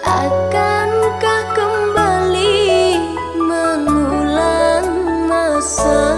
Akankah kembali mengulang masa